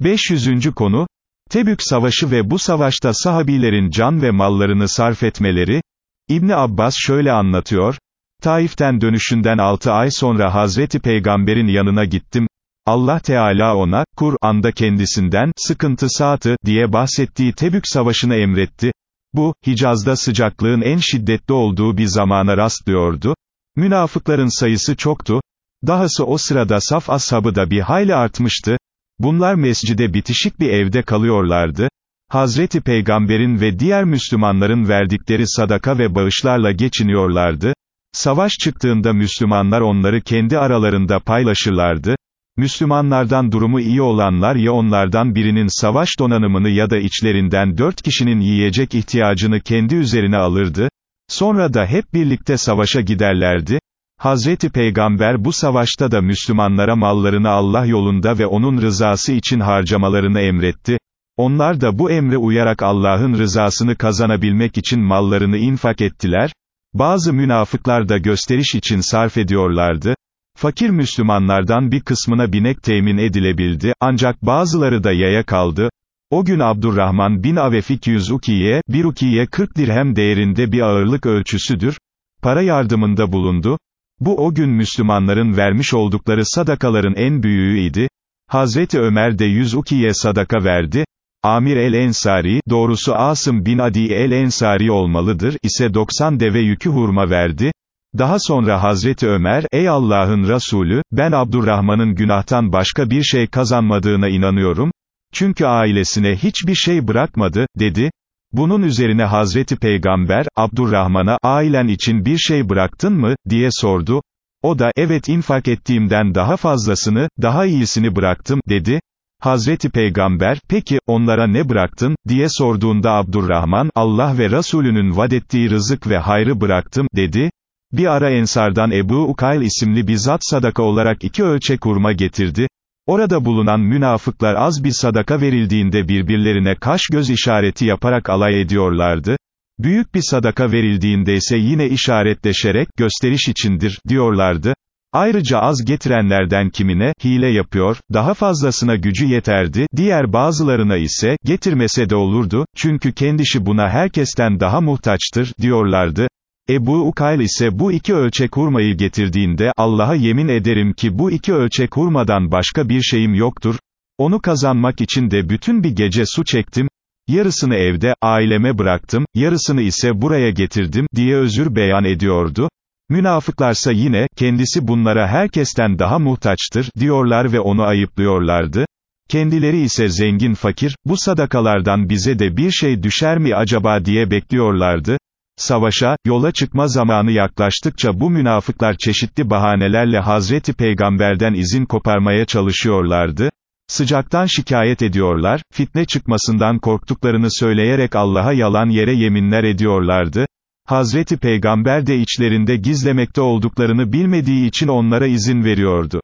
500. konu, Tebük Savaşı ve bu savaşta sahabilerin can ve mallarını sarf etmeleri, İbni Abbas şöyle anlatıyor, Taif'ten dönüşünden 6 ay sonra Hazreti Peygamber'in yanına gittim, Allah Teala ona, Kur'an'da kendisinden, sıkıntı saati, diye bahsettiği Tebük Savaşı'nı emretti, bu, Hicaz'da sıcaklığın en şiddetli olduğu bir zamana rastlıyordu, münafıkların sayısı çoktu, dahası o sırada saf ashabı da bir hayli artmıştı, bunlar mescide bitişik bir evde kalıyorlardı, Hazreti Peygamber'in ve diğer Müslümanların verdikleri sadaka ve bağışlarla geçiniyorlardı, savaş çıktığında Müslümanlar onları kendi aralarında paylaşırlardı, Müslümanlardan durumu iyi olanlar ya onlardan birinin savaş donanımını ya da içlerinden dört kişinin yiyecek ihtiyacını kendi üzerine alırdı, sonra da hep birlikte savaşa giderlerdi, Hazreti Peygamber bu savaşta da Müslümanlara mallarını Allah yolunda ve onun rızası için harcamalarını emretti, onlar da bu emre uyarak Allah'ın rızasını kazanabilmek için mallarını infak ettiler, bazı münafıklar da gösteriş için sarf ediyorlardı, fakir Müslümanlardan bir kısmına binek temin edilebildi, ancak bazıları da yaya kaldı, o gün Abdurrahman bin Avef 200 ukiye, bir ukiye 40 dirhem değerinde bir ağırlık ölçüsüdür, para yardımında bulundu, bu o gün Müslümanların vermiş oldukları sadakaların en büyüğüydi, Hazreti Ömer de 100 ukiye sadaka verdi, Amir el-Ensari, doğrusu Asım bin Adi el-Ensari olmalıdır, ise 90 deve yükü hurma verdi. Daha sonra Hazreti Ömer, ey Allah'ın Resulü, ben Abdurrahman'ın günahtan başka bir şey kazanmadığına inanıyorum, çünkü ailesine hiçbir şey bırakmadı, dedi. Bunun üzerine Hazreti Peygamber, Abdurrahman'a, ailen için bir şey bıraktın mı, diye sordu. O da, evet infak ettiğimden daha fazlasını, daha iyisini bıraktım, dedi. Hazreti Peygamber, peki, onlara ne bıraktın, diye sorduğunda Abdurrahman, Allah ve Resulünün vadettiği rızık ve hayrı bıraktım, dedi. Bir ara Ensardan Ebu Ukayl isimli bir zat sadaka olarak iki ölçek hurma getirdi. Orada bulunan münafıklar az bir sadaka verildiğinde birbirlerine kaş göz işareti yaparak alay ediyorlardı. Büyük bir sadaka verildiğinde ise yine işaretleşerek, gösteriş içindir, diyorlardı. Ayrıca az getirenlerden kimine, hile yapıyor, daha fazlasına gücü yeterdi, diğer bazılarına ise, getirmese de olurdu, çünkü kendisi buna herkesten daha muhtaçtır, diyorlardı. Ebu Ukayl ise bu iki ölçek hurmayı getirdiğinde, Allah'a yemin ederim ki bu iki ölçek hurmadan başka bir şeyim yoktur, onu kazanmak için de bütün bir gece su çektim, yarısını evde, aileme bıraktım, yarısını ise buraya getirdim, diye özür beyan ediyordu. Münafıklarsa yine, kendisi bunlara herkesten daha muhtaçtır, diyorlar ve onu ayıplıyorlardı. Kendileri ise zengin fakir, bu sadakalardan bize de bir şey düşer mi acaba diye bekliyorlardı. Savaşa, yola çıkma zamanı yaklaştıkça bu münafıklar çeşitli bahanelerle Hazreti Peygamber'den izin koparmaya çalışıyorlardı. Sıcaktan şikayet ediyorlar, fitne çıkmasından korktuklarını söyleyerek Allah'a yalan yere yeminler ediyorlardı. Hazreti Peygamber de içlerinde gizlemekte olduklarını bilmediği için onlara izin veriyordu.